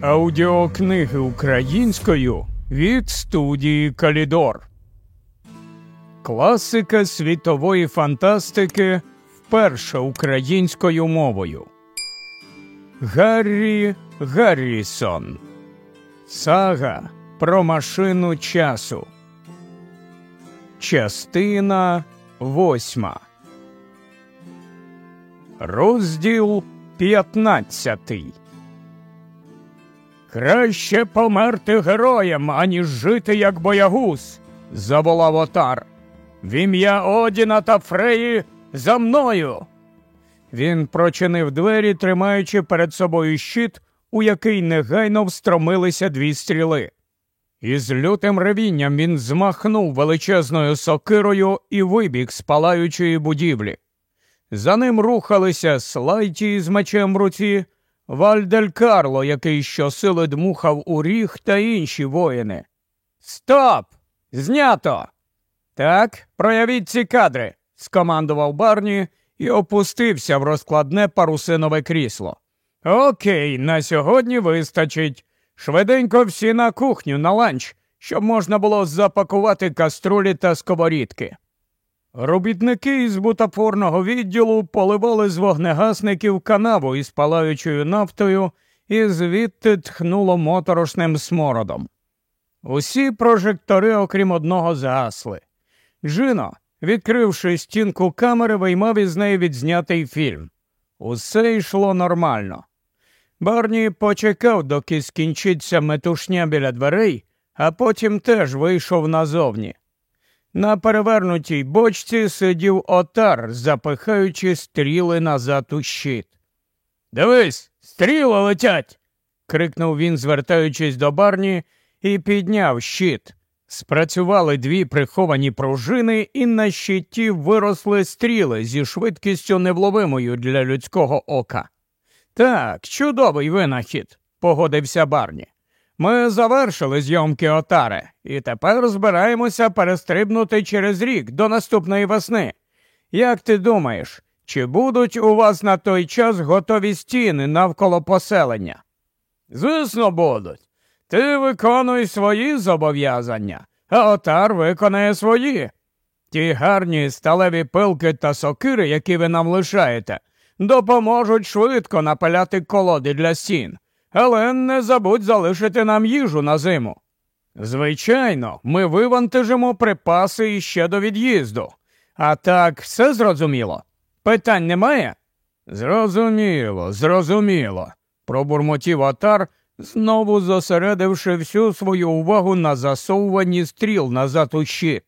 Аудіокниги українською від студії Калідор. Класика світової фантастики вперше українською мовою. Гаррі Гаррісон. Сага про машину часу. Частина восьма. Розділ п'ятнадцятий. Краще померти героєм, аніж жити як боягуз, заволав отар. В ім'я Одіна та Фреї за мною. Він прочинив двері, тримаючи перед собою щит, у який негайно встромилися дві стріли. Із лютим ревінням він змахнув величезною сокирою і вибіг з палаючої будівлі. За ним рухалися слайті з мечем в руці, Вальдель Карло, який щосили дмухав у ріг, та інші воїни. Стоп! Знято! Так, проявіть ці кадри, скомандував Барні і опустився в розкладне парусинове крісло. Окей, на сьогодні вистачить. Швиденько всі на кухню на ланч, щоб можна було запакувати каструлі та сковорідки. Робітники із бутафорного відділу поливали з вогнегасників канаву із палаючою нафтою і звідти тхнуло моторошним смородом. Усі прожектори, окрім одного, згасли. Джино, відкривши стінку камери, виймав із неї відзнятий фільм. Усе йшло нормально. Барні почекав, доки скінчиться метушня біля дверей, а потім теж вийшов назовні. На перевернутій бочці сидів отар, запихаючи стріли назад у щит. Дивись, стріли летять. крикнув він, звертаючись до барні, і підняв щит. Спрацювали дві приховані пружини, і на щиті виросли стріли зі швидкістю невловимою для людського ока. Так, чудовий винахід, погодився Барні. Ми завершили зйомки отари і тепер збираємося перестрибнути через рік до наступної весни. Як ти думаєш, чи будуть у вас на той час готові стіни навколо поселення? Звісно, будуть. Ти виконуй свої зобов'язання, а отар виконає свої. Ті гарні сталеві пилки та сокири, які ви нам лишаєте, допоможуть швидко напаляти колоди для стін але не забудь залишити нам їжу на зиму. Звичайно, ми вивантажимо припаси іще до від'їзду. А так все зрозуміло? Питань немає? Зрозуміло, зрозуміло, пробурмотів отар, знову зосередивши всю свою увагу на засовуванні стріл назад у щит.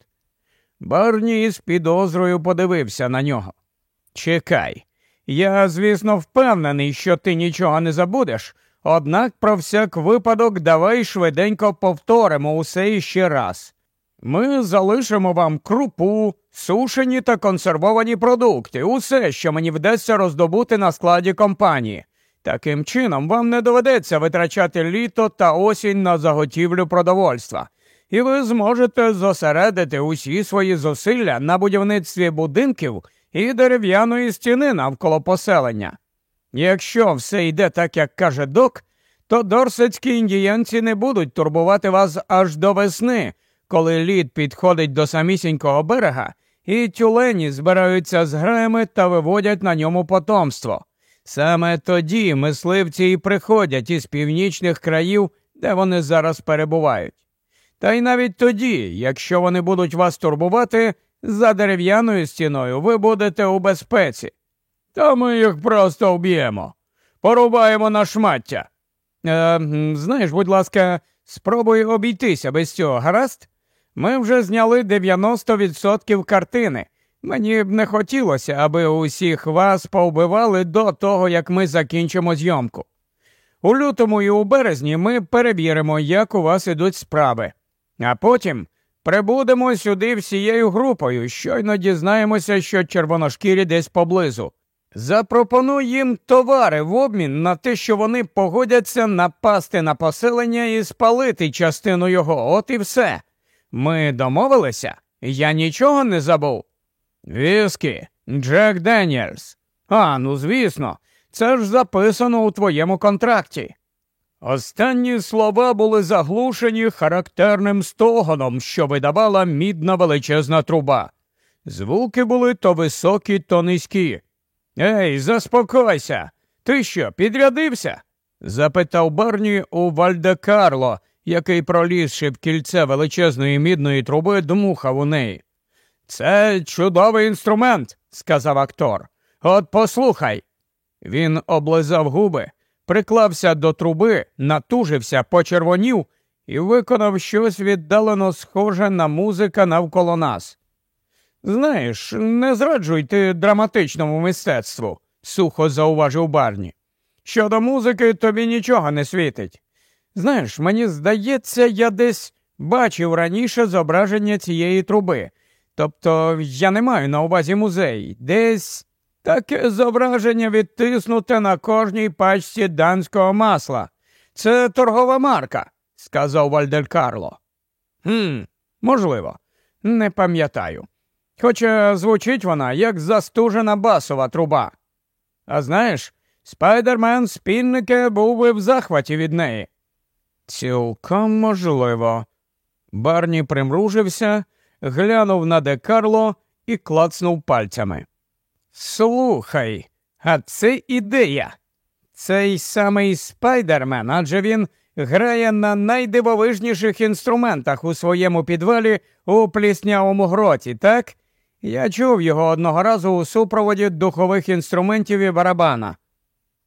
Барні із підозрою подивився на нього. Чекай, я, звісно, впевнений, що ти нічого не забудеш, Однак про всяк випадок давай швиденько повторимо усе іще раз. Ми залишимо вам крупу, сушені та консервовані продукти, усе, що мені вдасться роздобути на складі компанії. Таким чином, вам не доведеться витрачати літо та осінь на заготівлю продовольства, і ви зможете зосередити усі свої зусилля на будівництві будинків і дерев'яної стіни навколо поселення. Якщо все йде так, як каже док, то дорсецькі індіянці не будуть турбувати вас аж до весни, коли лід підходить до самісінького берега, і тюлені збираються з граями та виводять на ньому потомство. Саме тоді мисливці і приходять із північних країв, де вони зараз перебувають. Та й навіть тоді, якщо вони будуть вас турбувати, за дерев'яною стіною ви будете у безпеці. Та ми їх просто вб'ємо. Порубаємо на шмаття. Е, Знаєш, будь ласка, спробуй обійтися без цього, гаразд? Ми вже зняли 90% картини. Мені б не хотілося, аби усіх вас повбивали до того, як ми закінчимо зйомку. У лютому і у березні ми перевіримо, як у вас ідуть справи, а потім прибудемо сюди всією групою, щойно дізнаємося, що червоношкірі десь поблизу. Запропонуй їм товари в обмін на те, що вони погодяться напасти на поселення і спалити частину його, от і все. Ми домовилися? Я нічого не забув. Віскі, Джек Деніелс. А, ну звісно, це ж записано у твоєму контракті. Останні слова були заглушені характерним стогоном, що видавала мідна величезна труба. Звуки були то високі, то низькі. Ей, заспокойся. Ти що, підрядився? запитав Барні у Вальдекарло, який, пролізши в кільце величезної мідної труби, дмухав у неї. Це чудовий інструмент, сказав актор. От послухай. Він облизав губи, приклався до труби, натужився, почервонів і виконав щось віддалено схоже на музика навколо нас. Знаєш, не зраджуй ти драматичному мистецтву, сухо зауважив Барні. Щодо музики тобі нічого не світить. Знаєш, мені здається, я десь бачив раніше зображення цієї труби. Тобто я не маю на увазі музей. Десь таке зображення відтиснуте на кожній пачці данського масла. Це торгова марка, сказав Валь де Карло. «Хм, можливо, не пам'ятаю. Хоча звучить вона як застужена басова труба. А знаєш, Спайдермен Спінеке був би в захваті від неї. Цілком можливо. Барні примружився, глянув на де Карло і клацнув пальцями. Слухай, а це ідея. Цей самий спайдермен, адже він грає на найдивовижніших інструментах у своєму підвалі у пліснявому гроті, так? Я чув його одного разу у супроводі духових інструментів і барабана.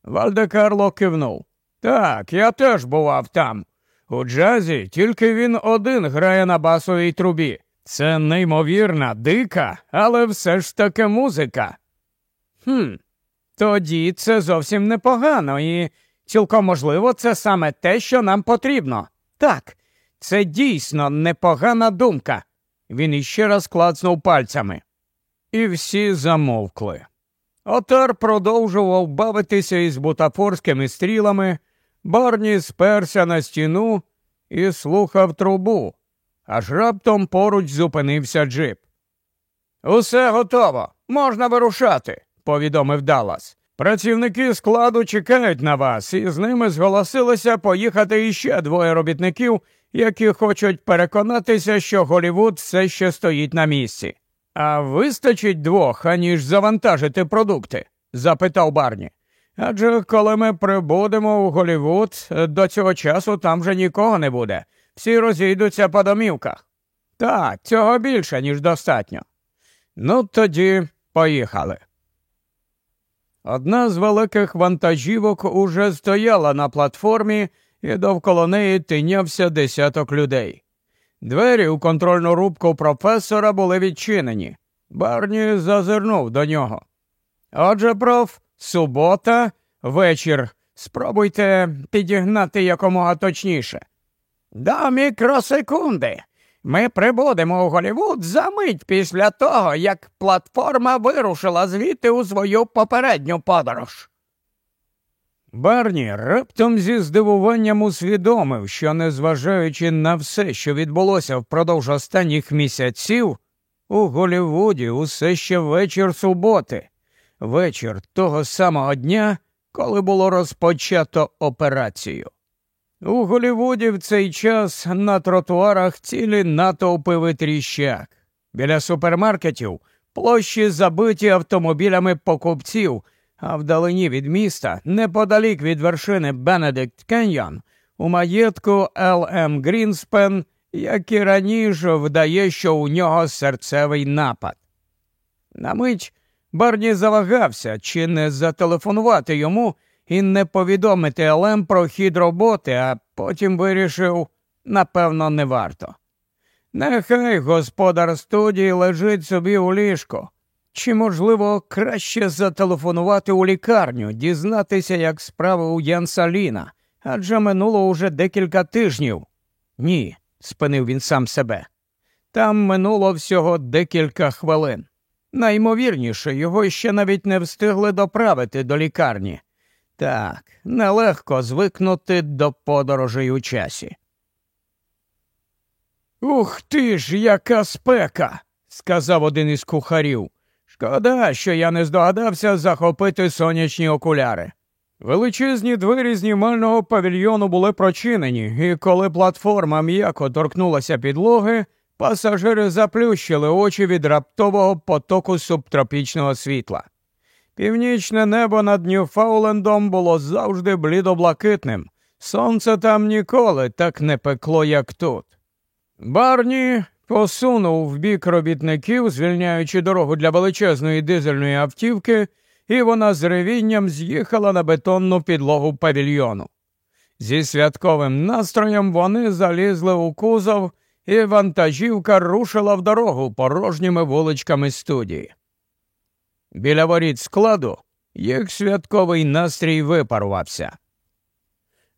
Валь де Карло кивнув. Так, я теж бував там. У джазі тільки він один грає на басовій трубі. Це неймовірна, дика, але все ж таки музика. Хм, тоді це зовсім непогано і цілком можливо, це саме те, що нам потрібно. Так, це дійсно непогана думка. Він іще раз клацнув пальцями. І всі замовкли. Отар продовжував бавитися із бутафорськими стрілами, Барні сперся на стіну і слухав трубу, аж раптом поруч зупинився джип. Усе готово, можна вирушати, повідомив Даллас. Працівники складу чекають на вас, і з ними зголосилося поїхати іще двоє робітників, які хочуть переконатися, що Голівуд все ще стоїть на місці. А вистачить двох, аніж завантажити продукти? запитав Барні. Адже коли ми прибудемо у Голівуд, до цього часу там вже нікого не буде. Всі розійдуться по домівках. Так, цього більше, ніж достатньо. Ну, тоді поїхали. Одна з великих вантажівок уже стояла на платформі, і довкола неї тинявся десяток людей. Двері у контрольну рубку професора були відчинені. Барні зазирнув до нього. Отже, проф, субота, вечір. Спробуйте підігнати якомога точніше. До мікросекунди. Ми прибудемо у Голівуд за мить після того, як платформа вирушила звідти у свою попередню подорож. Барні раптом зі здивуванням усвідомив, що, незважаючи на все, що відбулося впродовж останніх місяців, у Голівуді усе ще вечір суботи, вечір того самого дня, коли було розпочато операцію. У Голівуді в цей час на тротуарах цілі натовпи витріщак. Біля супермаркетів площі забиті автомобілями покупців, а вдалині від міста, неподалік від вершини Бенедикт Кеньйон, у маєтку Л. М. Грінспен, як і раніше вдає, що у нього серцевий напад. На мить Барні завагався, чи не зателефонувати йому і не повідомити Елем про хід роботи, а потім вирішив, напевно, не варто. Нехай господар студії лежить собі у ліжку. Чи, можливо, краще зателефонувати у лікарню, дізнатися, як справи у Янсаліна, адже минуло уже декілька тижнів. Ні, спинив він сам себе. Там минуло всього декілька хвилин. Наймовірніше, його ще навіть не встигли доправити до лікарні. Так, нелегко звикнути до подорожей у часі. Ух ти ж, яка спека, сказав один із кухарів. Шкода, що я не здогадався захопити сонячні окуляри. Величезні двері знімального павільйону були прочинені, і коли платформа м'яко торкнулася підлоги, пасажири заплющили очі від раптового потоку субтропічного світла. Північне небо над Ньюфаулендом було завжди блідоблакитним. Сонце там ніколи так не пекло, як тут. Барні посунув в бік робітників, звільняючи дорогу для величезної дизельної автівки, і вона з ревінням з'їхала на бетонну підлогу павільйону. Зі святковим настроєм вони залізли у кузов, і вантажівка рушила в дорогу порожніми вуличками студії. Біля воріт складу їх святковий настрій випарувався.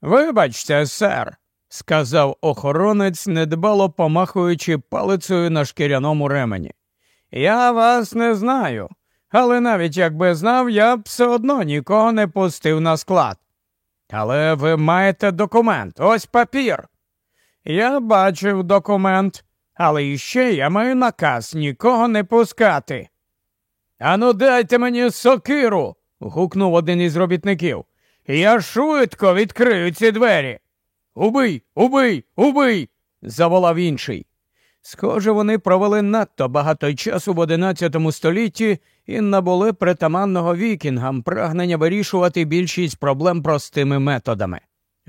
Вибачте, сер, сказав охоронець, недбало помахуючи палицею на шкіряному ремені. Я вас не знаю, але навіть якби знав, я б все одно нікого не пустив на склад. Але ви маєте документ, ось папір. Я бачив документ, але іще я маю наказ нікого не пускати. Ану, дайте мені сокиру. гукнув один із робітників. Я швидко відкрию ці двері. Убий, убий, убий. заволав інший. Схоже, вони провели надто багато часу в одинадцятому столітті і набули притаманного вікінгам прагнення вирішувати більшість проблем простими методами.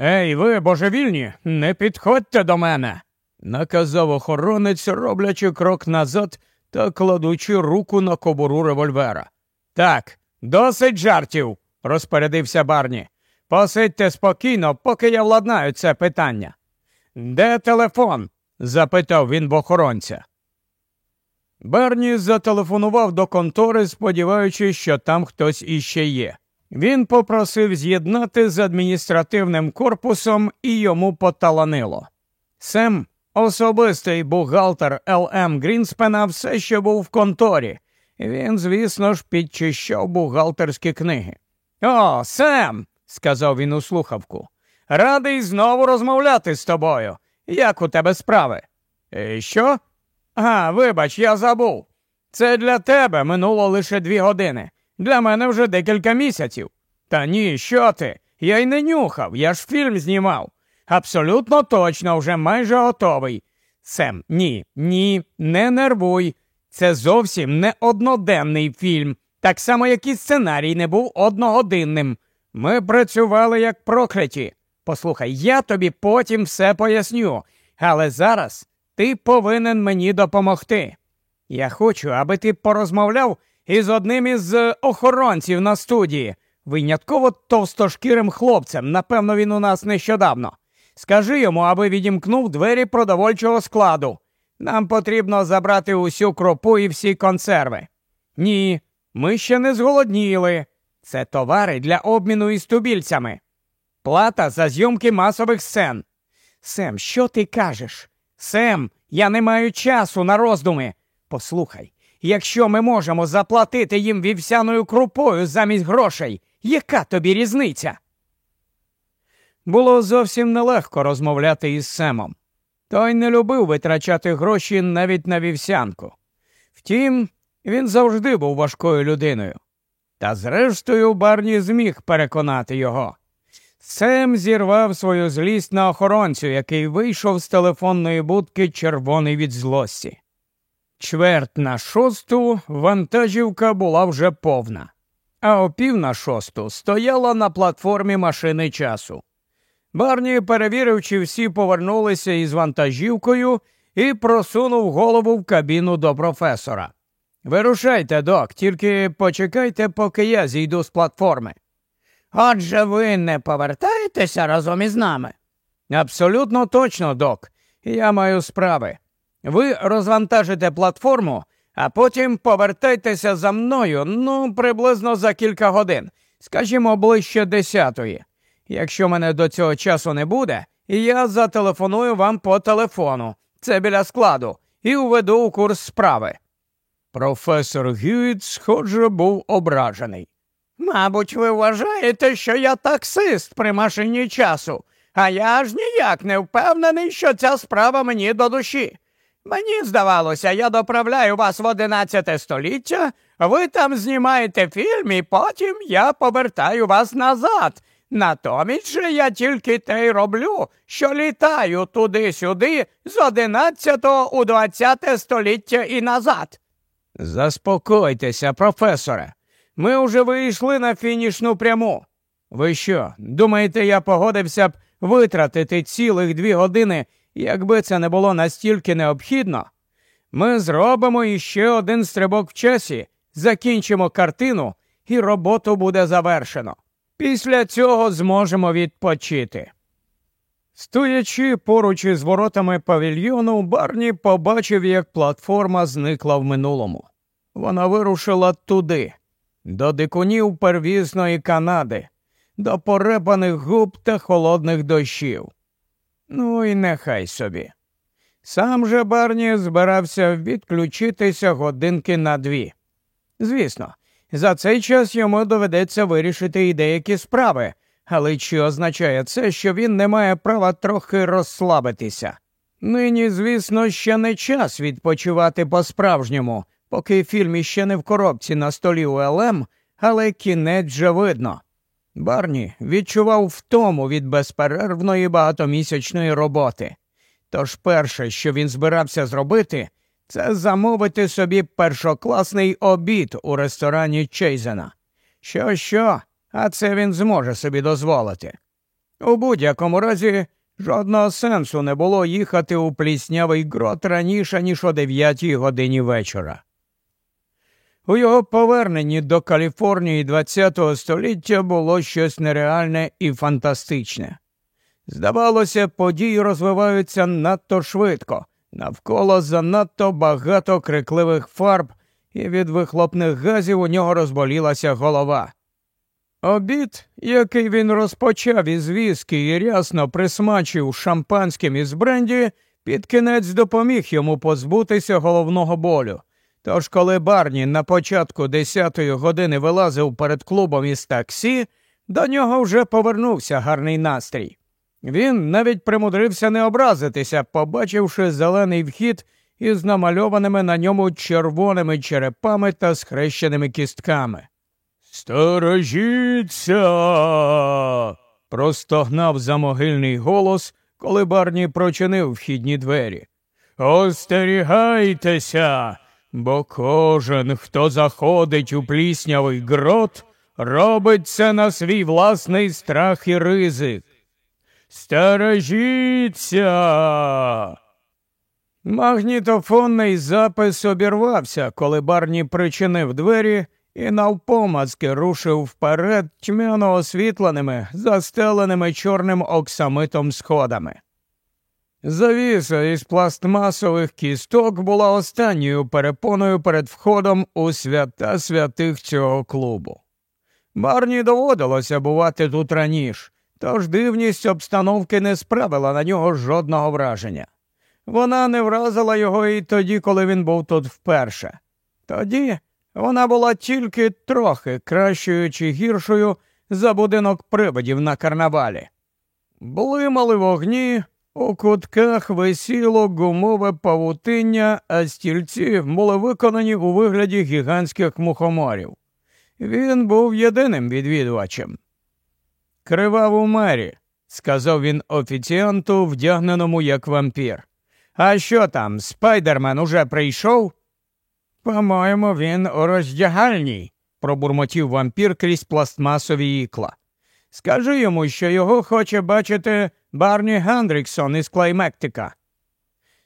Ей, ви, божевільні, не підходьте до мене, наказав охоронець, роблячи крок назад та кладучи руку на кобуру револьвера. Так, досить жартів, розпорядився Барні. Посидьте спокійно, поки я владнаю це питання. Де телефон? запитав він в охоронця. Берні зателефонував до контори, сподіваючись, що там хтось іще є. Він попросив з'єднати з адміністративним корпусом і йому поталанило. Сем, особистий бухгалтер Л.М. Грінспена, все ще був в конторі. Він, звісно ж, підчищав бухгалтерські книги. О, Сем, сказав він у слухавку. Радий знову розмовляти з тобою. Як у тебе справи? «Е, що? А, вибач, я забув. Це для тебе минуло лише дві години. Для мене вже декілька місяців. Та ні, що ти? Я й не нюхав, я ж фільм знімав. Абсолютно точно, вже майже готовий. Сем, ні, ні, не нервуй. Це зовсім не одноденний фільм, так само, як і сценарій не був одногодинним. Ми працювали як прокляті. Послухай, я тобі потім все поясню, але зараз ти повинен мені допомогти. Я хочу, аби ти порозмовляв із одним із охоронців на студії, винятково товстошкірим хлопцем, напевно, він у нас нещодавно. Скажи йому, аби відімкнув двері продовольчого складу. Нам потрібно забрати усю кропу і всі консерви. Ні, ми ще не зголодніли. Це товари для обміну із тубільцями. Плата за зйомки масових сцен. Сем, що ти кажеш? Сем, я не маю часу на роздуми. Послухай, якщо ми можемо заплатити їм вівсяною крупою замість грошей, яка тобі різниця? Було зовсім нелегко розмовляти із Семом. Той не любив витрачати гроші навіть на вівсянку. Втім, він завжди був важкою людиною. Та зрештою Барні зміг переконати його. Сем зірвав свою злість на охоронцю, який вийшов з телефонної будки червоний від злості. Чверть на шосту вантажівка була вже повна, а о пів на шосту стояла на платформі машини часу. Барні перевірив, чи всі повернулися із вантажівкою і просунув голову в кабіну до професора. Вирушайте, док, тільки почекайте, поки я зійду з платформи. Отже, ви не повертаєтеся разом із нами? Абсолютно точно, док. Я маю справи. Ви розвантажите платформу, а потім повертайтеся за мною, ну, приблизно за кілька годин, скажімо, ближче десятої. Якщо мене до цього часу не буде, я зателефоную вам по телефону, це біля складу, і введу у курс справи. Професор Гюїт, схоже, був ображений. Мабуть, ви вважаєте, що я таксист при машині часу, а я ж ніяк не впевнений, що ця справа мені до душі. Мені здавалося, я доправляю вас в одинадцяте століття, ви там знімаєте фільм, і потім я повертаю вас назад. Натомість же я тільки те й роблю, що літаю туди-сюди з одинадцятого у двадцяте століття і назад. Заспокойтеся, професоре. Ми уже вийшли на фінішну пряму. Ви що, думаєте, я погодився б витратити цілих дві години, якби це не було настільки необхідно? Ми зробимо іще один стрибок в часі, закінчимо картину, і роботу буде завершено. Після цього зможемо відпочити. Стоячи поруч із воротами павільйону, Барні побачив, як платформа зникла в минулому. Вона вирушила туди, до дикунів первісної Канади, до порепаних губ та холодних дощів. Ну і нехай собі. Сам же Барні збирався відключитися годинки на дві. Звісно, за цей час йому доведеться вирішити і деякі справи, але чи означає це, що він не має права трохи розслабитися? Нині, звісно, ще не час відпочивати по-справжньому, поки фільм іще не в коробці на столі у ЛМ, але кінець вже видно. Барні відчував втому від безперервної багатомісячної роботи. Тож перше, що він збирався зробити, це замовити собі першокласний обід у ресторані Чейзена. Що, що, а це він зможе собі дозволити. У будь-якому разі, жодного сенсу не було їхати у пліснявий грот раніше, ніж о дев'ятій годині вечора. У його поверненні до Каліфорнії ХХ століття було щось нереальне і фантастичне. Здавалося, події розвиваються надто швидко, навколо занадто багато крикливих фарб, і від вихлопних газів у нього розболілася голова. Обід, який він розпочав із віскі і рясно присмачив шампанським із бренді, під кінець допоміг йому позбутися головного болю. Тож, коли Барні на початку десятої години вилазив перед клубом із таксі, до нього вже повернувся гарний настрій. Він навіть примудрився не образитися, побачивши зелений вхід із намальованими на ньому червоними черепами та схрещеними кістками. Сторожіться. простогнав замогильний голос, коли Барні прочинив вхідні двері. Остерігайтеся, бо кожен, хто заходить у пліснявий грот, робить це на свій власний страх і ризик. Стережіться. Магнітофонний запис обірвався, коли Барні причинив двері і навпомацки рушив вперед тьмяно освітленими, застеленими чорним оксамитом сходами. Завіса із пластмасових кісток була останньою перепоною перед входом у свята святих цього клубу. Барні доводилося бувати тут раніше, тож дивність обстановки не справила на нього жодного враження. Вона не вразила його і тоді, коли він був тут вперше. Тоді вона була тільки трохи кращою чи гіршою за будинок привидів на карнавалі. Блимали вогні, у кутках висіло гумове павутиння, а стільці були виконані у вигляді гігантських мухоморів. Він був єдиним відвідувачем. Криваву мері, сказав він офіціанту, вдягненому як вампір. А що там, спайдермен уже прийшов? По-моєму, він у роздягальній, пробурмотів вампір крізь пластмасові ікла. Скажи йому, що його хоче бачити Барні Гендріксон із Клаймектика.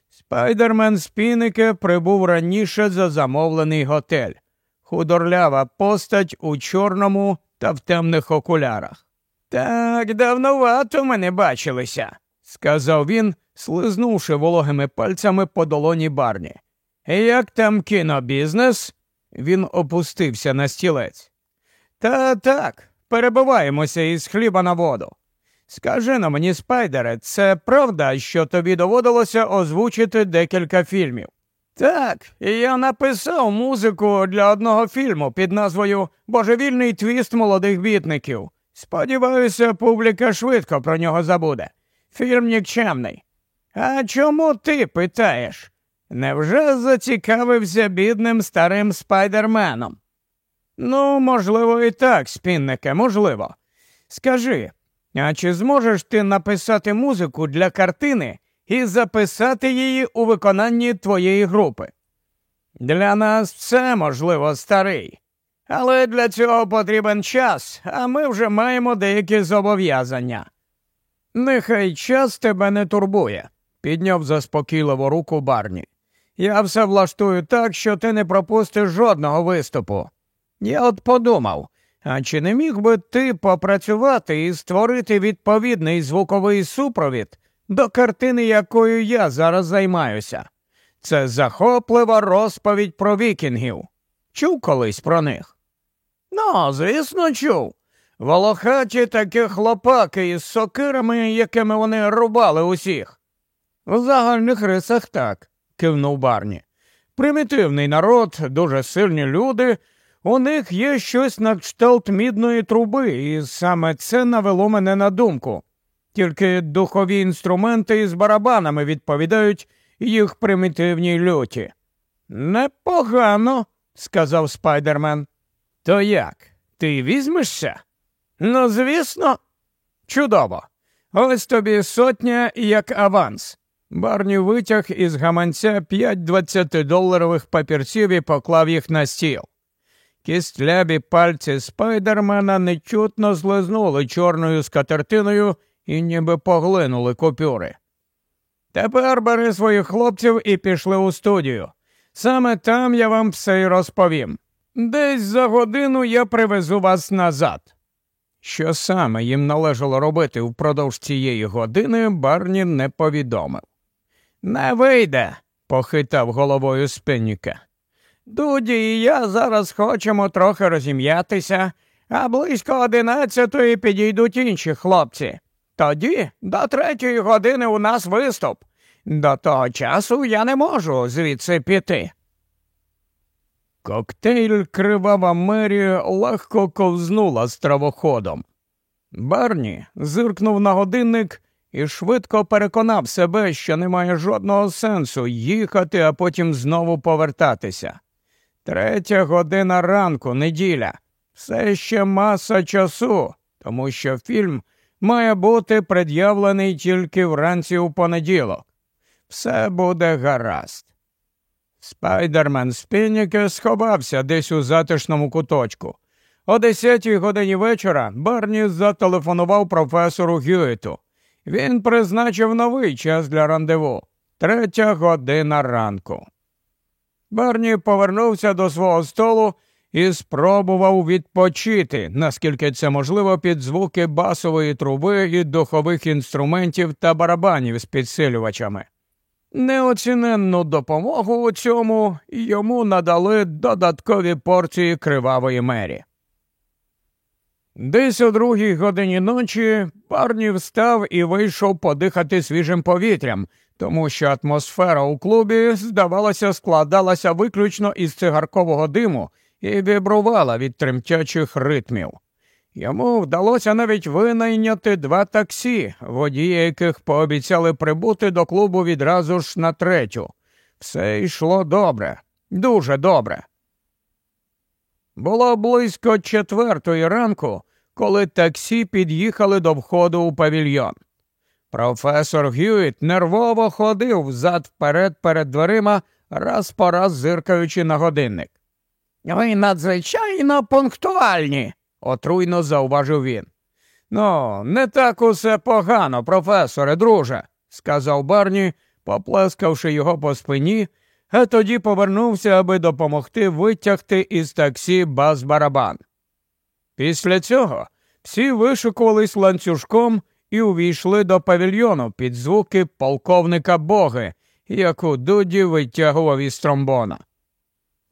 Спайдермен Спінеке прибув раніше за замовлений коктейль. Худорлява постать у чорному та в темних окулярах. Так давнувато ми не бачилися, сказав він, слизнувши вологими пальцями по долоні барні. Як там кінобізнес? Він опустився на стілець. Та так, перебиваємося із хліба на воду. Скажи-но мені, спайдере, це правда, що тобі доводилося озвучити декілька фільмів? Так, я написав музику для одного фільму під назвою Божевільний твіст молодих бітників. Сподіваюся, публіка швидко про нього забуде. Фільм нікчемний. А чому ти питаєш? Невже зацікавився бідним старим спайдерменом? Ну, можливо, і так, спіннике, можливо. Скажи, а чи зможеш ти написати музику для картини і записати її у виконанні твоєї групи? Для нас все можливо, старий. Але для цього потрібен час, а ми вже маємо деякі зобов'язання. Нехай час тебе не турбує, підняв заспокійливо руку Барні. Я все влаштую так, що ти не пропустиш жодного виступу. Я от подумав, а чи не міг би ти попрацювати і створити відповідний звуковий супровід до картини, якою я зараз займаюся? Це захоплива розповідь про вікінгів. Чув колись про них? Ну, звісно, чув. Волохаті такі хлопаки із сокирами, якими вони рубали усіх. У загальних рисах так, кивнув Барні. Примітивний народ, дуже сильні люди. У них є щось на кшталт мідної труби, і саме це навело мене на думку. Тільки духові інструменти із барабанами відповідають їх примітивній люті. Непогано, сказав спайдермен. То як? Ти візьмешся? Ну, звісно, чудово. Ось тобі сотня як аванс. Барні витяг із гаманця п'ять двадцятидоларових папірців і поклав їх на стіл. Кістляві пальці спайдермена нечутно злизнули чорною скатертиною і ніби поглинули купюри. Тепер бери своїх хлопців і пішли у студію. Саме там я вам все й розповім. Десь за годину я привезу вас назад. Що саме їм належало робити впродовж цієї години, Барні не повідомив. Не вийде, похитав головою спинніка. Дуді і я зараз хочемо трохи розім'ятися, а близько одинадцятої підійдуть інші хлопці. Тоді до третьої години у нас виступ. До того часу я не можу звідси піти. Коктейль Кривава Мері легко ковзнула стравоходом. Барні зиркнув на годинник і швидко переконав себе, що немає жодного сенсу їхати, а потім знову повертатися. Третя година ранку, неділя, все ще маса часу, тому що фільм має бути пред'явлений тільки вранці у понеділок. Все буде гаразд. Спайдермен Спінніке сховався десь у затишному куточку. О десятій годині вечора Барні зателефонував професору Гюїту. Він призначив новий час для рандеву третя година ранку. Барні повернувся до свого столу і спробував відпочити, наскільки це можливо, під звуки басової труби і духових інструментів та барабанів з підсилювачами. Неоціненну допомогу у цьому йому надали додаткові порції кривавої мері. Десь о другій годині ночі парні встав і вийшов подихати свіжим повітрям, тому що атмосфера у клубі, здавалося, складалася виключно із цигаркового диму і вібрувала від тремтячих ритмів. Йому вдалося навіть винайняти два таксі, водії яких пообіцяли прибути до клубу відразу ж на третю. Все йшло добре, дуже добре. Було близько четвертої ранку, коли таксі під'їхали до входу у павільйон. Професор Гюїт нервово ходив взад вперед перед дверима, раз по раз зиркаючи на годинник. Ви надзвичайно пунктуальні, отруйно зауважив він. Ну, не так усе погано, професоре, друже, сказав Барні, поплескавши його по спині, а тоді повернувся, аби допомогти витягти із таксі баз барабан. Після цього всі вишикувались ланцюжком і увійшли до павільйону під звуки полковника Боги, яку Дуді витягував із тромбона.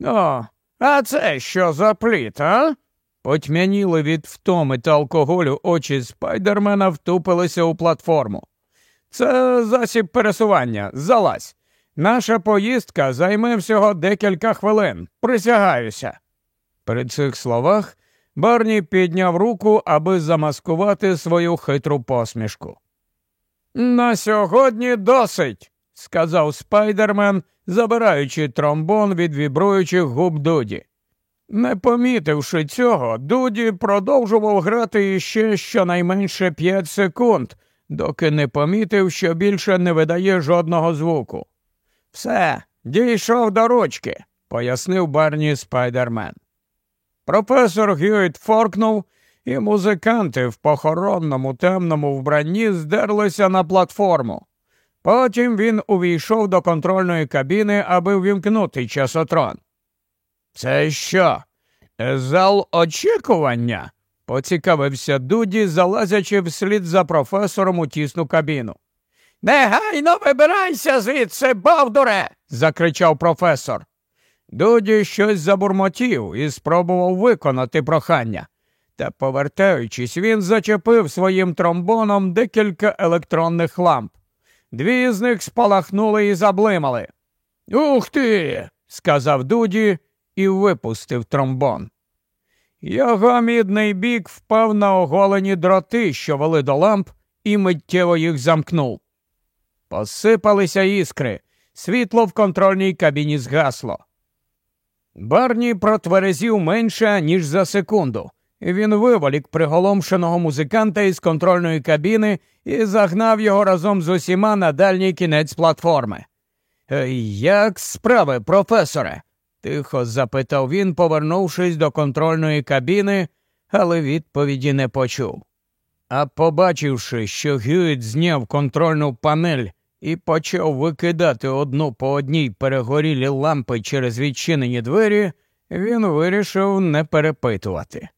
О, а це що за пліт, а? Потьмяніли від втоми та алкоголю очі спайдермена втупилися у платформу. Це засіб пересування. Залазь. Наша поїздка займе всього декілька хвилин. Присягаюся. При цих словах Барні підняв руку, аби замаскувати свою хитру посмішку. На сьогодні досить, сказав спайдермен, забираючи тромбон від вібруючих губ Дуді. Не помітивши цього, Дуді продовжував грати іще щонайменше п'ять секунд, доки не помітив, що більше не видає жодного звуку. Все, дійшов до ручки, пояснив Барні спайдермен. Професор Гюїт форкнув, і музиканти в похоронному темному вбранні здерлися на платформу. Потім він увійшов до контрольної кабіни, аби ввімкнути часотрон. Це що? Зал очікування? поцікавився Дуді, залазячи вслід за професором у тісну кабіну. Негайно вибирайся звідси, Бавдуре. закричав професор. Дуді щось забурмотів і спробував виконати прохання. Та, повертаючись, він зачепив своїм тромбоном декілька електронних ламп. Дві з них спалахнули і заблимали. Ух ти! сказав Дуді і випустив тромбон. Його мідний бік впав на оголені дроти, що вели до ламп, і миттєво їх замкнув. Посипалися іскри, світло в контрольній кабіні згасло. Барні протверезів менше, ніж за секунду. Він виволік приголомшеного музиканта із контрольної кабіни і загнав його разом з усіма на дальній кінець платформи. «Е, як справи, професоре? тихо запитав він, повернувшись до контрольної кабіни, але відповіді не почув. А побачивши, що Гюїт зняв контрольну панель і почав викидати одну по одній перегорілі лампи через відчинені двері, він вирішив не перепитувати.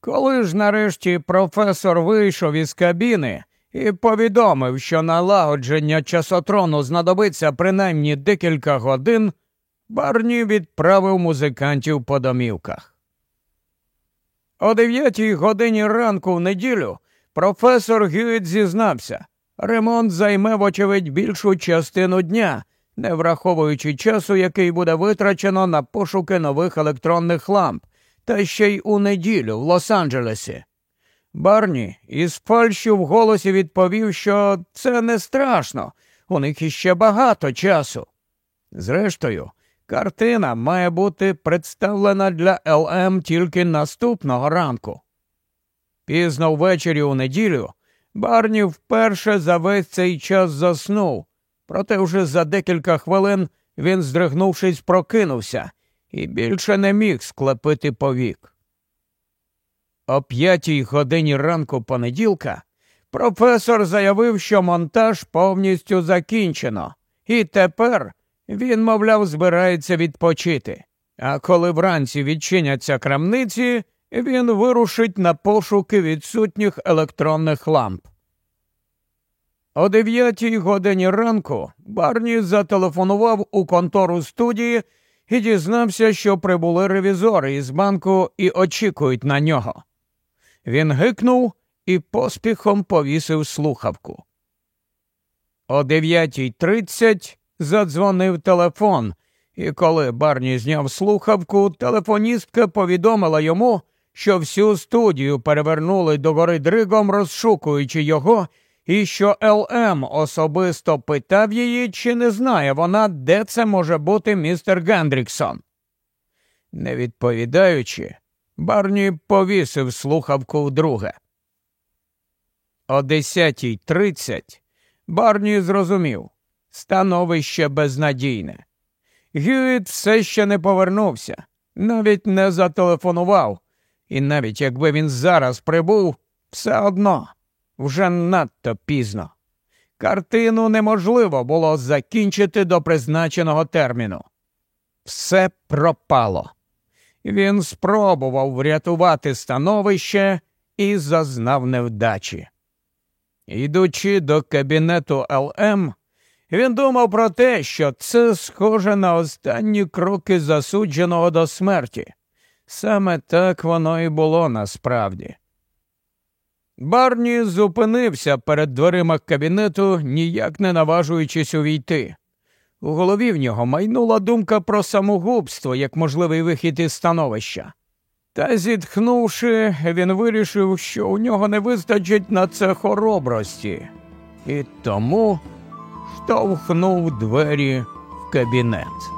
Коли ж нарешті професор вийшов із кабіни і повідомив, що налагодження часотрону знадобиться принаймні декілька годин, Барні відправив музикантів по домівках. О дев'ятій годині ранку в неділю професор Гюїт зізнався, ремонт займе, вочевидь, більшу частину дня, не враховуючи часу, який буде витрачено на пошуки нових електронних ламп, та ще й у неділю в Лос-Анджелесі. Барні із фальшю в голосі відповів, що це не страшно, у них іще багато часу. Зрештою, картина має бути представлена для ЛМ тільки наступного ранку. Пізно ввечері у неділю Барні вперше за весь цей час заснув, проте вже за декілька хвилин він, здригнувшись, прокинувся і більше не міг склепити повік. О п'ятій годині ранку понеділка професор заявив, що монтаж повністю закінчено, і тепер він, мовляв, збирається відпочити. А коли вранці відчиняться крамниці, він вирушить на пошуки відсутніх електронних ламп. О дев'ятій годині ранку Барні зателефонував у контору студії і дізнався, що прибули ревізори із банку і очікують на нього. Він гикнув і поспіхом повісив слухавку. О 9.30 задзвонив телефон, і коли Барні зняв слухавку, телефоністка повідомила йому, що всю студію перевернули догори дригом, розшукуючи його і що ЛМ особисто питав її, чи не знає вона, де це може бути містер Гендріксон. Не відповідаючи, Барні повісив слухавку вдруге. О 10.30 Барні зрозумів становище безнадійне. Гюїт все ще не повернувся, навіть не зателефонував, і навіть якби він зараз прибув, все одно вже надто пізно. Картину неможливо було закінчити до призначеного терміну. Все пропало. Він спробував врятувати становище і зазнав невдачі. Ідучи до кабінету ЛМ, він думав про те, що це схоже на останні кроки засудженого до смерті. Саме так воно і було насправді. Барні зупинився перед дверима кабінету, ніяк не наважуючись увійти. У голові в нього майнула думка про самогубство як можливий вихід із становища. Та, зітхнувши, він вирішив, що у нього не вистачить на це хоробрості, і тому штовхнув двері в кабінет.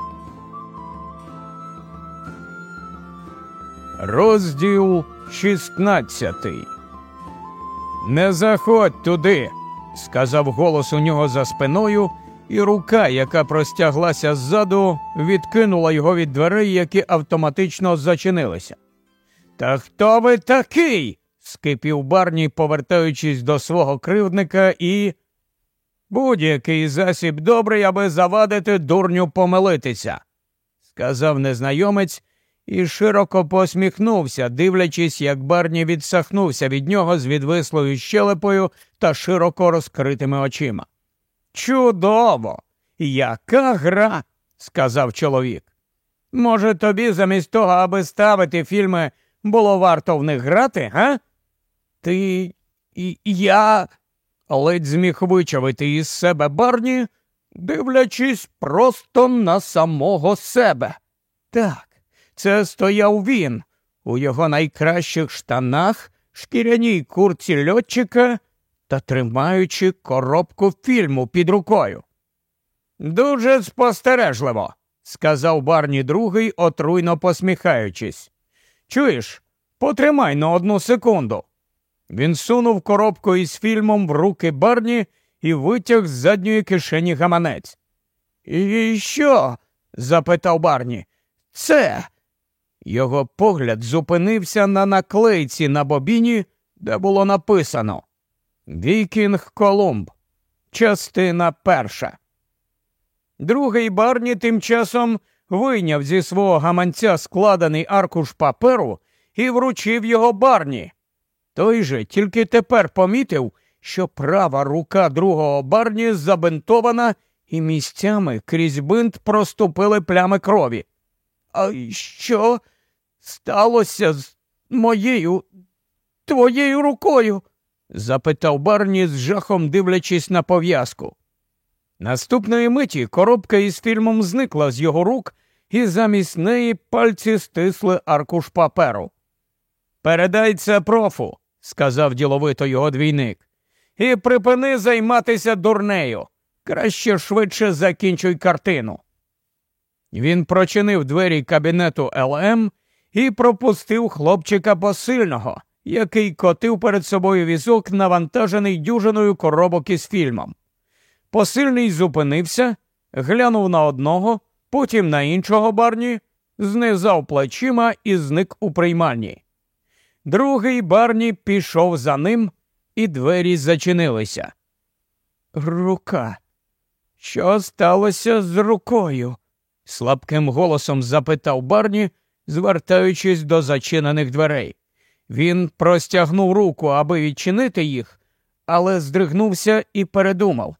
Розділ 16 Не заходь туди, сказав голос у нього за спиною, і рука, яка простяглася ззаду, відкинула його від дверей, які автоматично зачинилися. Та хто ви такий? скипів Барні, повертаючись до свого кривдника, і. Будь-який засіб добрий, аби завадити дурню помилитися, сказав незнайомець і широко посміхнувся, дивлячись, як Барні відсахнувся від нього з відвислою щелепою та широко розкритими очима. Чудово! Яка гра, сказав чоловік. Може, тобі замість того, аби ставити фільми, було варто в них грати, га? Ти і я ледь зміг вичавити із себе барні, дивлячись просто на самого себе. Так, це стояв він у його найкращих штанах, шкіряній курці льотчика та тримаючи коробку фільму під рукою. Дуже спостережливо, сказав Барні другий, отруйно посміхаючись. Чуєш, потримай на одну секунду. Він сунув коробку із фільмом в руки Барні і витяг з задньої кишені гаманець. І що? запитав Барні. Це. Його погляд зупинився на наклейці на бобіні, де було написано Вікінг Колумб. Частина перша. Другий Барні тим часом вийняв зі свого гаманця складений аркуш паперу і вручив його Барні. Той же тільки тепер помітив, що права рука другого барні забинтована і місцями крізь бинт проступили плями крові. А що сталося з моєю твоєю рукою? запитав Барні з жахом дивлячись на пов'язку. Наступної миті коробка із фільмом зникла з його рук, і замість неї пальці стисли аркуш паперу. Передай це профу, сказав діловито його двійник, і припини займатися дурнею. Краще швидше закінчуй картину. Він прочинив двері кабінету ЛМ і пропустив хлопчика посильного, який котив перед собою візок, навантажений дюжиною коробок із фільмом. Посильний зупинився, глянув на одного, потім на іншого барні, знизав плечима і зник у приймальні. Другий барні пішов за ним, і двері зачинилися. Рука. Що сталося з рукою? слабким голосом запитав барні, звертаючись до зачинених дверей. Він простягнув руку, аби відчинити їх, але здригнувся і передумав.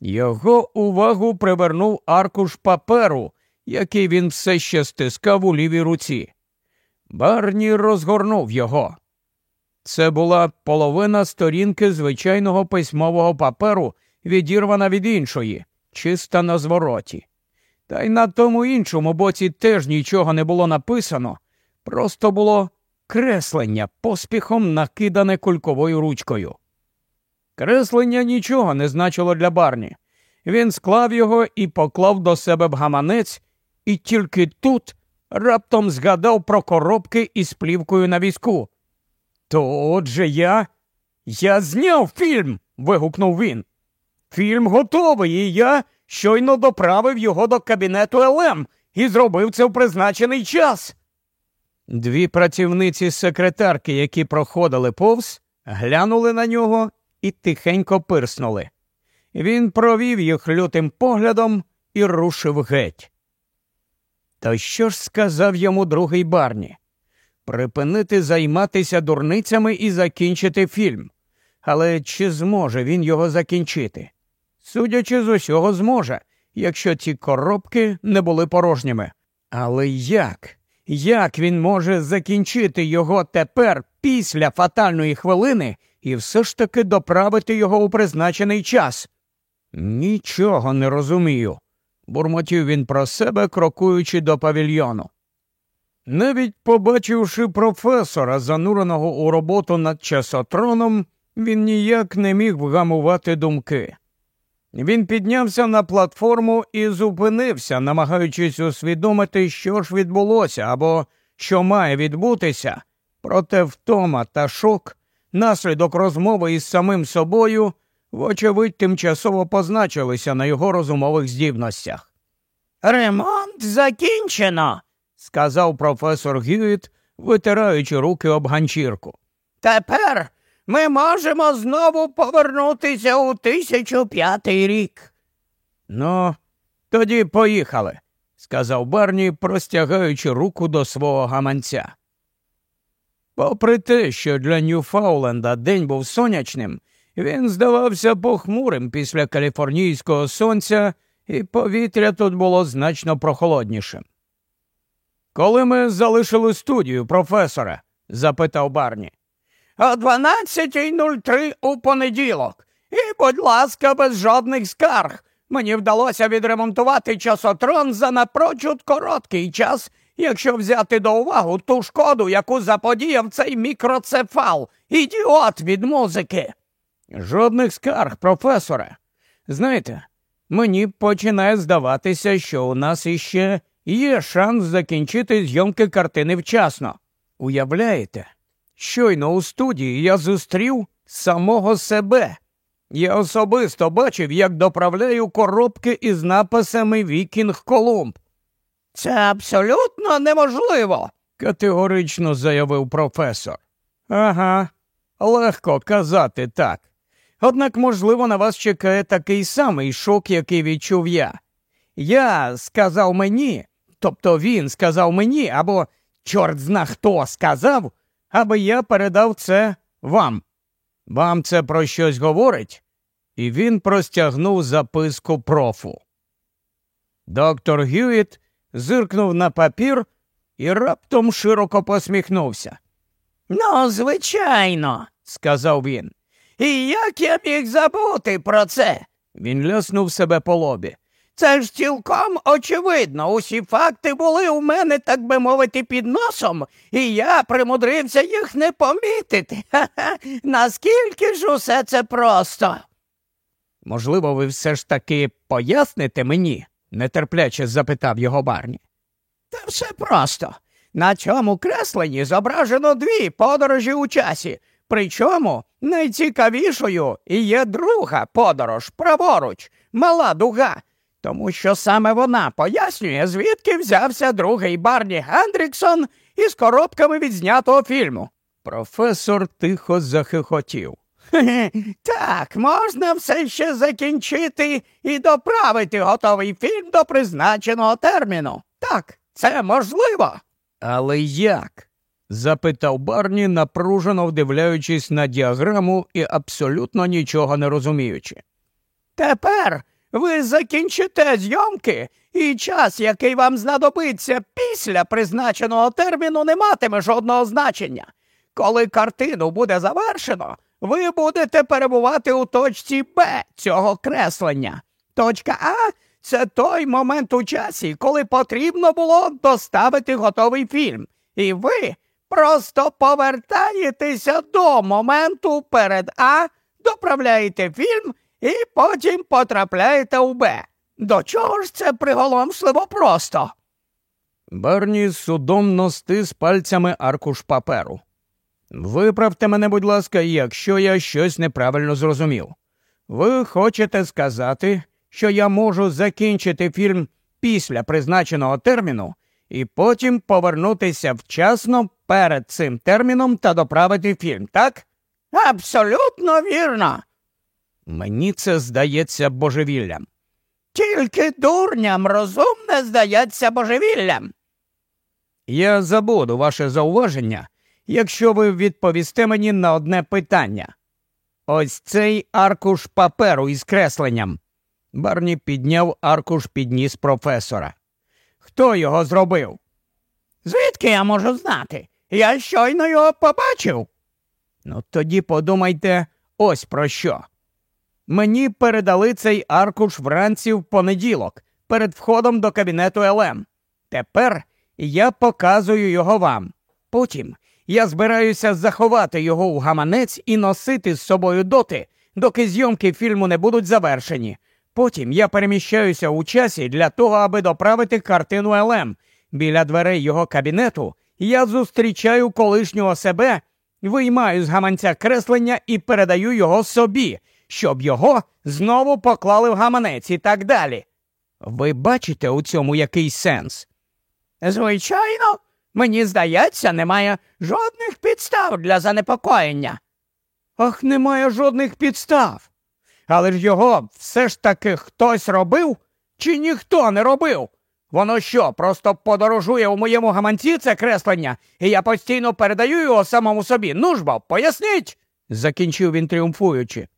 Його увагу привернув аркуш паперу, який він все ще стискав у лівій руці. Барні розгорнув його. Це була половина сторінки звичайного письмового паперу, відірвана від іншої, чиста на звороті. Та й на тому іншому боці теж нічого не було написано, просто було креслення поспіхом накидане кульковою ручкою. Креслення нічого не значило для барні. Він склав його і поклав до себе в гаманець, і тільки тут раптом згадав про коробки із плівкою на візку. То отже я. Я зняв фільм. вигукнув він. Фільм готовий, і я щойно доправив його до кабінету ЛМ і зробив це в призначений час. Дві працівниці секретарки, які проходили повз, глянули на нього і тихенько пирснули. Він провів їх лютим поглядом і рушив геть. То що ж сказав йому другий барні? Припинити займатися дурницями і закінчити фільм. Але чи зможе він його закінчити? Судячи з усього, зможе, якщо ці коробки не були порожніми. Але як? Як він може закінчити його тепер після фатальної хвилини і все ж таки доправити його у призначений час? Нічого не розумію бурмотів він про себе, крокуючи до павільйону. Навіть побачивши професора, зануреного у роботу над часотроном, він ніяк не міг вгамувати думки. Він піднявся на платформу і зупинився, намагаючись усвідомити, що ж відбулося або що має відбутися, проте втома та шок, наслідок розмови із самим собою, вочевидь, тимчасово позначилися на його розумових здібностях. Ремонт закінчено, сказав професор Гюїт, витираючи руки об ганчірку. Тепер ми можемо знову повернутися у 1005 рік. Ну, тоді поїхали, сказав Барні, простягаючи руку до свого гаманця. Попри те, що для Ньюфауленда день був сонячним, він здавався похмурим після каліфорнійського сонця, і повітря тут було значно прохолоднішим. Коли ми залишили студію, професора? запитав Барні. О 12.03 у понеділок. І, будь ласка, без жодних скарг. Мені вдалося відремонтувати часотрон за напрочуд короткий час, якщо взяти до уваги ту шкоду, яку заподіяв цей мікроцефал, ідіот від музики. Жодних скарг, професоре. Знаєте, мені починає здаватися, що у нас іще є шанс закінчити зйомки картини вчасно. Уявляєте? Щойно у студії я зустрів самого себе. Я особисто бачив, як доправляю коробки із написами Вікінг Колумб. Це абсолютно неможливо, категорично заявив професор. Ага, легко казати так. Однак, можливо, на вас чекає такий самий шок, який відчув я. Я сказав мені, тобто він сказав мені, або чорт зна хто сказав, аби я передав це вам. Вам це про щось говорить? І він простягнув записку профу. Доктор Гюїт зиркнув на папір і раптом широко посміхнувся. Ну, звичайно, сказав він. І як я міг забути про це? Він ляснув себе по лобі. Це ж цілком очевидно. Усі факти були у мене, так би мовити, під носом, і я примудрився їх не помітити. Ха-ха, Наскільки ж усе це просто? Можливо, ви все ж таки поясните мені? нетерпляче запитав його барні. Та все просто. На цьому кресленні зображено дві подорожі у часі. Причому найцікавішою є друга подорож праворуч, мала дуга, тому що саме вона пояснює, звідки взявся другий Барні Гендріксон із коробками від знятого фільму. Професор тихо захихотів. Так, можна все ще закінчити і доправити готовий фільм до призначеного терміну. Так, це можливо. Але як? запитав Барні, напружено вдивляючись на діаграму і абсолютно нічого не розуміючи. Тепер ви закінчите зйомки, і час, який вам знадобиться після призначеного терміну, не матиме жодного значення. Коли картину буде завершено, ви будете перебувати у точці Б цього креслення. Точка А це той момент у часі, коли потрібно було доставити готовий фільм. І ви просто повертаєтеся до моменту перед А, доправляєте фільм і потім потрапляєте у Б. До чого ж це приголомшливо просто? Берні судомно стис пальцями аркуш паперу. Виправте мене, будь ласка, якщо я щось неправильно зрозумів. Ви хочете сказати, що я можу закінчити фільм після призначеного терміну і потім повернутися вчасно перед цим терміном та доправити фільм, так? Абсолютно вірно. Мені це здається божевіллям. Тільки дурням розумне здається божевіллям. Я забуду ваше зауваження, якщо ви відповісте мені на одне питання. Ось цей аркуш паперу із кресленням. Барні підняв аркуш підніс професора. Хто його зробив? Звідки я можу знати? Я щойно його побачив. Ну, тоді подумайте ось про що. Мені передали цей аркуш вранці в понеділок перед входом до кабінету ЛМ. Тепер я показую його вам. Потім я збираюся заховати його у гаманець і носити з собою доти, доки зйомки фільму не будуть завершені. Потім я переміщаюся у часі для того, аби доправити картину Елем. Біля дверей його кабінету я зустрічаю колишнього себе, виймаю з гаманця креслення і передаю його собі, щоб його знову поклали в гаманець і так далі. Ви бачите у цьому який сенс? Звичайно, мені здається, немає жодних підстав для занепокоєння. Ах, немає жодних підстав. Але ж його все ж таки хтось робив чи ніхто не робив? Воно що, просто подорожує у моєму гаманці це креслення, і я постійно передаю його самому собі. Ну ж бо, поясніть, закінчив він тріумфуючи.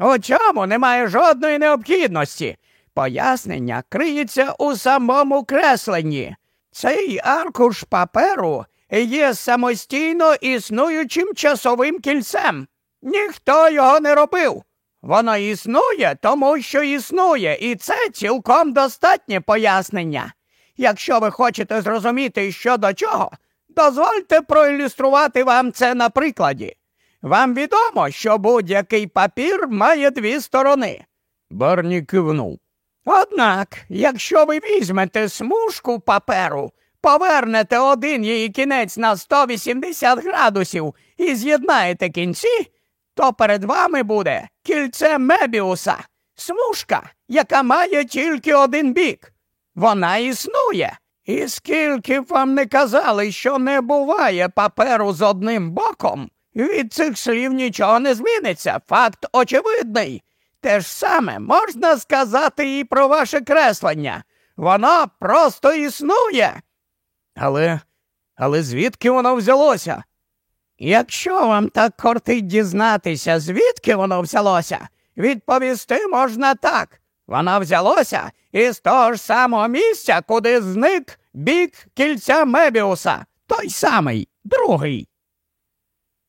У чому немає жодної необхідності. Пояснення криється у самому кресленні. Цей аркуш паперу є самостійно існуючим часовим кільцем. Ніхто його не робив. Воно існує, тому що існує, і це цілком достатнє пояснення. Якщо ви хочете зрозуміти, що до чого, дозвольте проілюструвати вам це на прикладі. Вам відомо, що будь-який папір має дві сторони. Барні кивнув. Однак, якщо ви візьмете смужку паперу, повернете один її кінець на 180 градусів і з'єднаєте кінці, то перед вами буде кільце Мебіуса, смужка, яка має тільки один бік. Вона існує. І скільки б вам не казали, що не буває паперу з одним боком, від цих слів нічого не зміниться. Факт очевидний. Те ж саме можна сказати і про ваше креслення. Воно просто існує. Але, але звідки воно взялося? Якщо вам так кортить дізнатися, звідки воно взялося, відповісти можна так. Воно взялося із того ж самого місця, куди зник бік кільця Мебіуса, той самий, другий.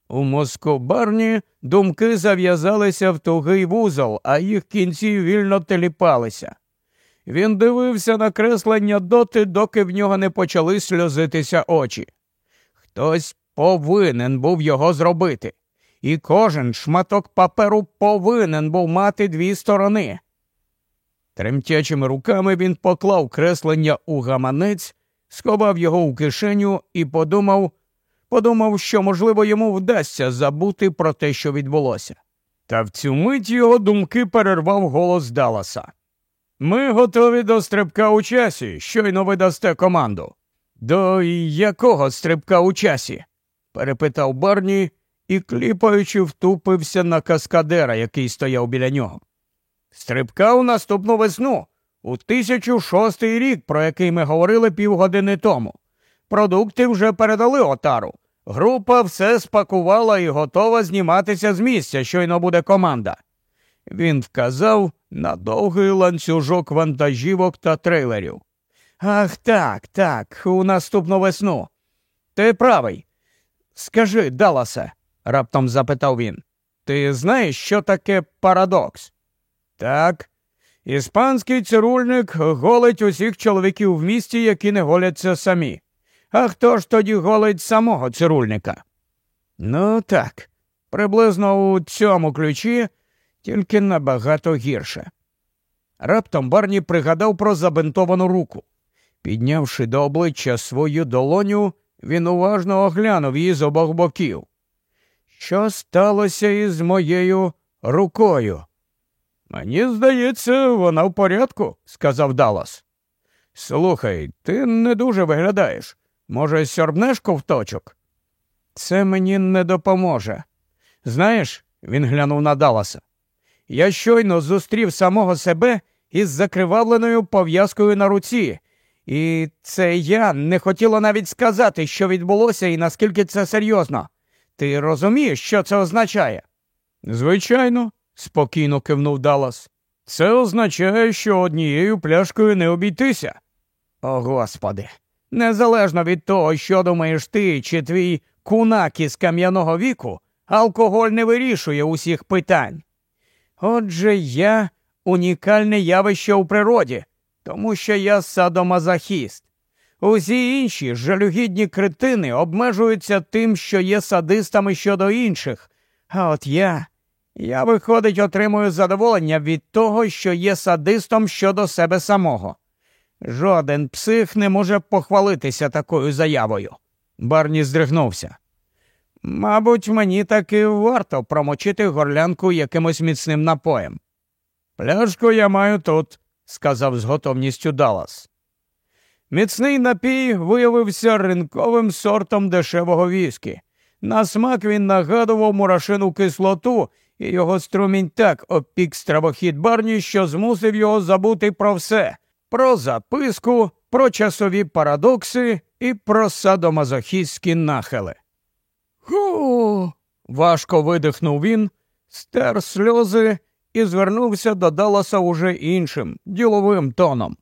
У мозку Барні думки зав'язалися в тугий вузол, а їх кінці вільно теліпалися. Він дивився на креслення доти, доки в нього не почали сльозитися очі. Хтось повинен був його зробити, і кожен шматок паперу повинен був мати дві сторони. Тремтячими руками він поклав креслення у гаманець, сховав його у кишеню і подумав, подумав, що, можливо, йому вдасться забути про те, що відбулося. Та в цю мить його думки перервав голос Далласа. Ми готові до стрибка у часі, щойно ви дасте команду. До якого стрибка у часі? перепитав Барні і, кліпаючи, втупився на каскадера, який стояв біля нього. Стрибка у наступну весну, у 1006 рік, про який ми говорили півгодини тому. Продукти вже передали отару. Група все спакувала і готова зніматися з місця, щойно буде команда. Він вказав на довгий ланцюжок вантажівок та трейлерів. Ах так, так, у наступну весну. Ти правий. Скажи, Даласе, раптом запитав він, ти знаєш, що таке парадокс? Так. Іспанський цирульник голить усіх чоловіків в місті, які не голяться самі. А хто ж тоді голить самого цирульника? Ну так, приблизно у цьому ключі, тільки набагато гірше. Раптом Барні пригадав про забинтовану руку. Піднявши до обличчя свою долоню, він уважно оглянув її з обох боків. Що сталося із моєю рукою? Мені здається, вона в порядку, сказав Даллас. Слухай, ти не дуже виглядаєш. Може, сьорбнеш ковточок? Це мені не допоможе. Знаєш, він глянув на Далласа, я щойно зустрів самого себе із закривавленою пов'язкою на руці, і це я не хотіла навіть сказати, що відбулося і наскільки це серйозно. Ти розумієш, що це означає? Звичайно, спокійно кивнув Даллас. Це означає, що однією пляшкою не обійтися. О, господи, незалежно від того, що думаєш ти чи твій кунак із кам'яного віку, алкоголь не вирішує усіх питань. Отже, я унікальне явище у природі, тому що я садомазохіст. Усі інші жалюгідні критини обмежуються тим, що є садистами щодо інших, а от я Я, виходить, отримую задоволення від того, що є садистом щодо себе самого. Жоден псих не може похвалитися такою заявою. Барні здригнувся. Мабуть, мені таки варто промочити горлянку якимось міцним напоєм. Пляшку я маю тут, сказав з готовністю Даллас. Міцний напій виявився ринковим сортом дешевого віскі. На смак він нагадував мурашину кислоту, і його струмінь так обпік стравохід барні, що змусив його забути про все про записку, про часові парадокси і про садомазохістські нахили. Ху. важко видихнув він, стер сльози і звернувся до Далласа уже іншим, діловим тоном.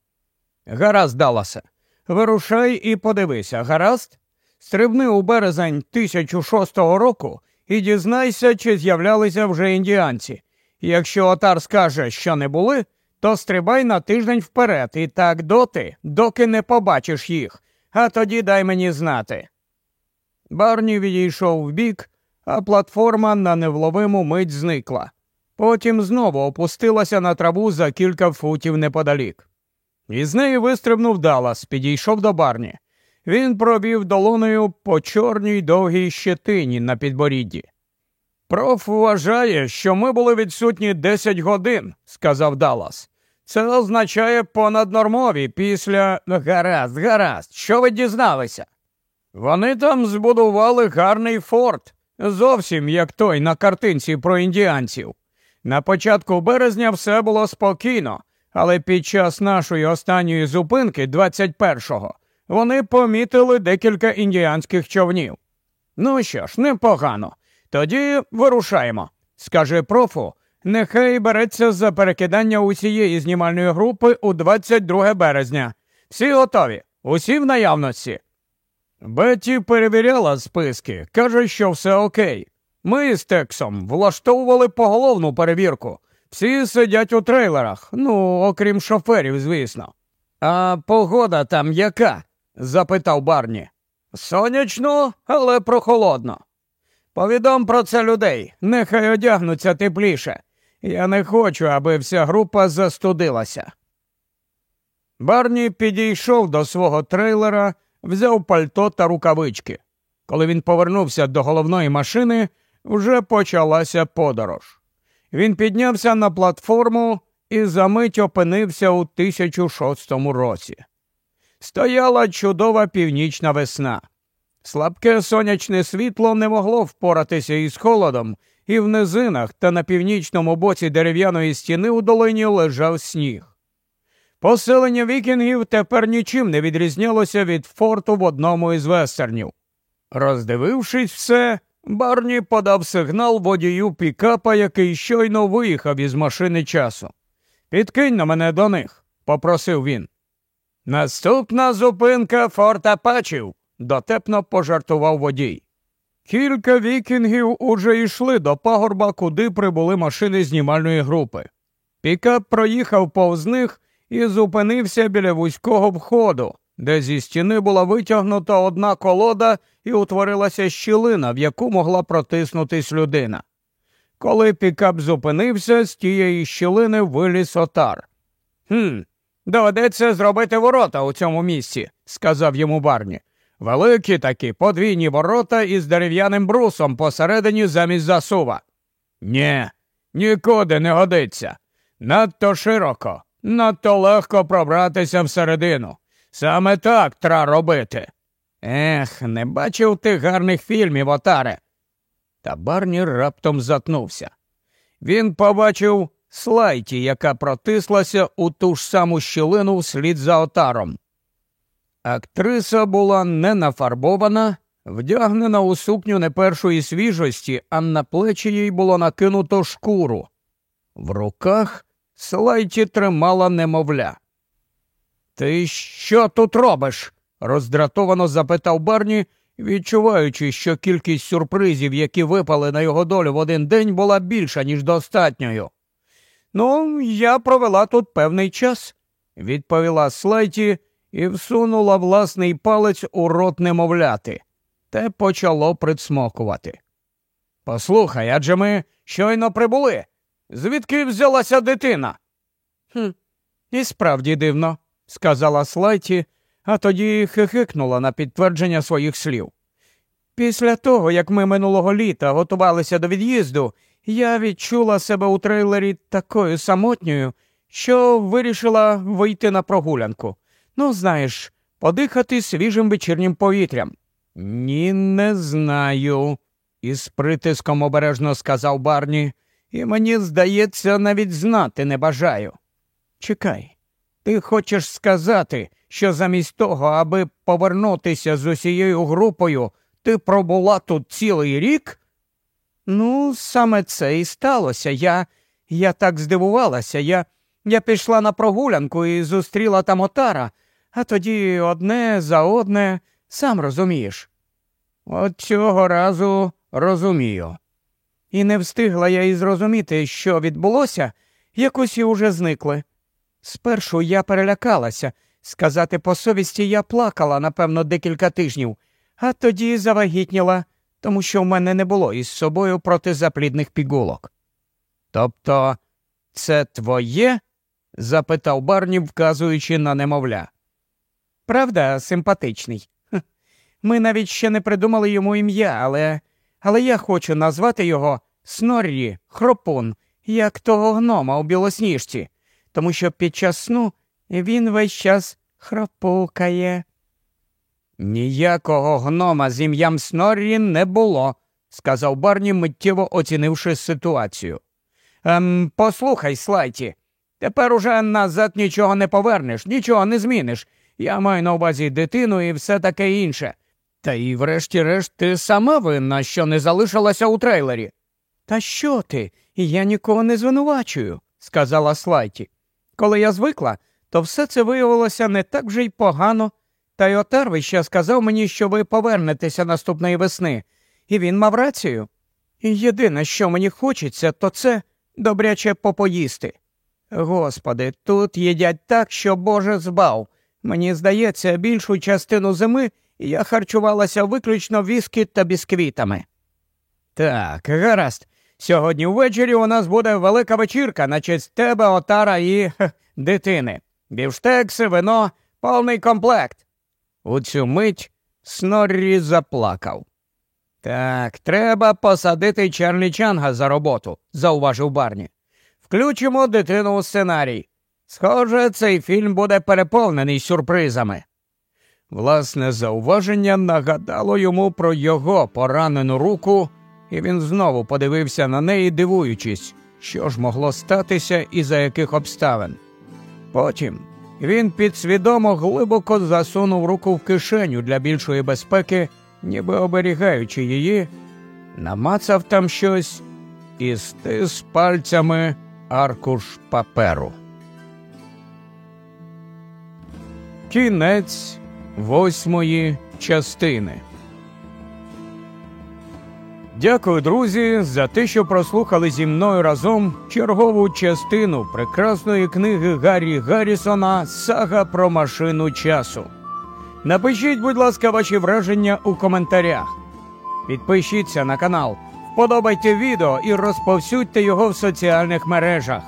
Гаразд, Далласе, вирушай і подивися, гаразд? Стрибни у березень 1006 року і дізнайся, чи з'являлися вже індіанці. Якщо отар скаже, що не були, то стрибай на тиждень вперед і так доти, доки не побачиш їх, а тоді дай мені знати. Барні відійшов вбік, а платформа на невловиму мить зникла. Потім знову опустилася на траву за кілька футів неподалік. Із неї вистрибнув Далас, підійшов до барні. Він пробів долоною по чорній довгій щетині на підборідді. Проф вважає, що ми були відсутні 10 годин, сказав Даллас. Це означає понаднормові після гаразд, гаразд. Що ви дізналися? Вони там збудували гарний форт, зовсім як той на картинці про індіанців. На початку березня все було спокійно, але під час нашої останньої зупинки, 21-го, вони помітили декілька індіанських човнів. Ну що ж, непогано. Тоді вирушаємо. Скажи профу, нехай береться за перекидання усієї знімальної групи у 22 березня. Всі готові, усі в наявності. Бетті перевіряла списки, каже, що все окей. Ми з Тексом влаштовували поголовну перевірку. Всі сидять у трейлерах, ну, окрім шоферів, звісно. А погода там яка? запитав Барні. Сонячно, але прохолодно. Повідом про це людей, нехай одягнуться тепліше. Я не хочу, аби вся група застудилася. Барні підійшов до свого трейлера, взяв пальто та рукавички. Коли він повернувся до головної машини, вже почалася подорож. Він піднявся на платформу і за мить опинився у 1006 році. Стояла чудова північна весна. Слабке сонячне світло не могло впоратися із холодом, і в низинах та на північному боці дерев'яної стіни у долині лежав сніг. Поселення вікінгів тепер нічим не відрізнялося від форту в одному із вестернів. Роздивившись все, Барні подав сигнал водію пікапа, який щойно виїхав із машини часу. Підкинь на мене до них, попросив він. Наступна зупинка Форт Апачів, дотепно пожартував водій. Кілька вікінгів уже йшли до пагорба, куди прибули машини знімальної групи. Пікап проїхав повз них і зупинився біля вузького входу, де зі стіни була витягнута одна колода і утворилася щілина, в яку могла протиснутись людина. Коли пікап зупинився, з тієї щілини виліз отар. «Хм, доведеться зробити ворота у цьому місці, сказав йому Барні. Великі такі подвійні ворота із дерев'яним брусом посередині замість засува. Нє, нікуди не годиться. Надто широко, надто легко пробратися всередину. Саме так тра робити. Ех, не бачив ти гарних фільмів, отаре. Та Барні раптом затнувся. Він побачив слайті, яка протислася у ту ж саму щілину вслід за отаром. Актриса була не нафарбована, вдягнена у сукню не першої свіжості, а на плечі їй було накинуто шкуру. В руках слайті тримала немовля. Ти що тут робиш? роздратовано запитав Барні, відчуваючи, що кількість сюрпризів, які випали на його долю в один день, була більша, ніж достатньою. Ну, я провела тут певний час, відповіла Слайті і всунула власний палець у рот немовляти, те почало присмокувати. Послухай, адже ми щойно прибули. Звідки взялася дитина? «Хм, І справді дивно, сказала Слайті, а тоді хихикнула на підтвердження своїх слів. Після того, як ми минулого літа готувалися до від'їзду, я відчула себе у трейлері такою самотньою, що вирішила вийти на прогулянку. Ну, знаєш, подихати свіжим вечірнім повітрям. Ні, не знаю, із притиском обережно сказав Барні, і мені, здається, навіть знати не бажаю. Чекай, ти хочеш сказати, що замість того, аби повернутися з усією групою, ти пробула тут цілий рік? Ну, саме це і сталося. Я я так здивувалася. Я я пішла на прогулянку і зустріла там отара, а тоді одне за одне, сам розумієш. От цього разу розумію. І не встигла я і зрозуміти, що відбулося, як усі уже зникли. Спершу я перелякалася. Сказати по совісті я плакала, напевно, декілька тижнів, а тоді завагітніла, тому що в мене не було із собою протизаплідних пігулок. Тобто, це твоє? запитав Барні, вказуючи на немовля. Правда, симпатичний. Ми навіть ще не придумали йому ім'я, але але я хочу назвати його Сноррі Хропун, як того гнома у білосніжці, тому що під час сну він весь час хропукає. Ніякого гнома з ім'ям Сноррі не було, сказав Барні, миттєво оцінивши ситуацію. Ем, Послухай, Слайті, тепер уже назад нічого не повернеш, нічого не зміниш. Я маю на увазі дитину і все таке інше. Та і врешті-решт ти сама винна, що не залишилася у трейлері. Та що ти? Я нікого не звинувачую, сказала Слайті. Коли я звикла, то все це виявилося не так вже й погано. Та й Отарви ще сказав мені, що ви повернетеся наступної весни, і він мав рацію. Єдине, що мені хочеться, то це добряче попоїсти. Господи, тут їдять так, що Боже збав. Мені здається, більшу частину зими я харчувалася виключно віскі та бісквітами. Так, гаразд. Сьогодні ввечері у нас буде велика вечірка на честь тебе, отара і хех, дитини. Бівштекси, вино, повний комплект. У цю мить Сноррі заплакав. Так, треба посадити Чарлі Чанга за роботу, зауважив Барні. Включимо дитину у сценарій. Схоже, цей фільм буде переповнений сюрпризами. Власне зауваження нагадало йому про його поранену руку, і він знову подивився на неї, дивуючись, що ж могло статися і за яких обставин. Потім він підсвідомо глибоко засунув руку в кишеню для більшої безпеки, ніби оберігаючи її, намацав там щось і стис пальцями аркуш паперу. Кінець восьмої частини. Дякую, друзі, за те, що прослухали зі мною разом чергову частину прекрасної книги Гаррі Гаррісона Сага про машину часу. Напишіть, будь ласка, ваші враження у коментарях. Підпишіться на канал, вподобайте відео і розповсюдьте його в соціальних мережах.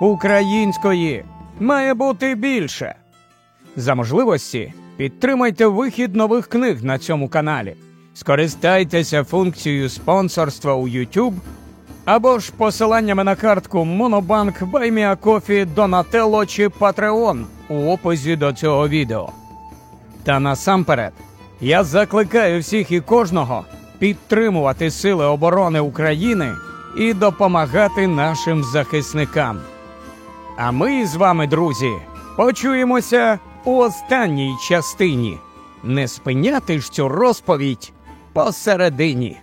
Української має бути більше. За можливості підтримайте вихід нових книг на цьому каналі. Скористайтеся функцією спонсорства у YouTube або ж посиланнями на картку Monobank, BuyMeACoffee, Donatello чи Patreon у описі до цього відео. Та насамперед я закликаю всіх і кожного підтримувати Сили оборони України і допомагати нашим захисникам. А ми з вами, друзі, почуємося у останній частині. Не спиняти ж цю розповідь посередині.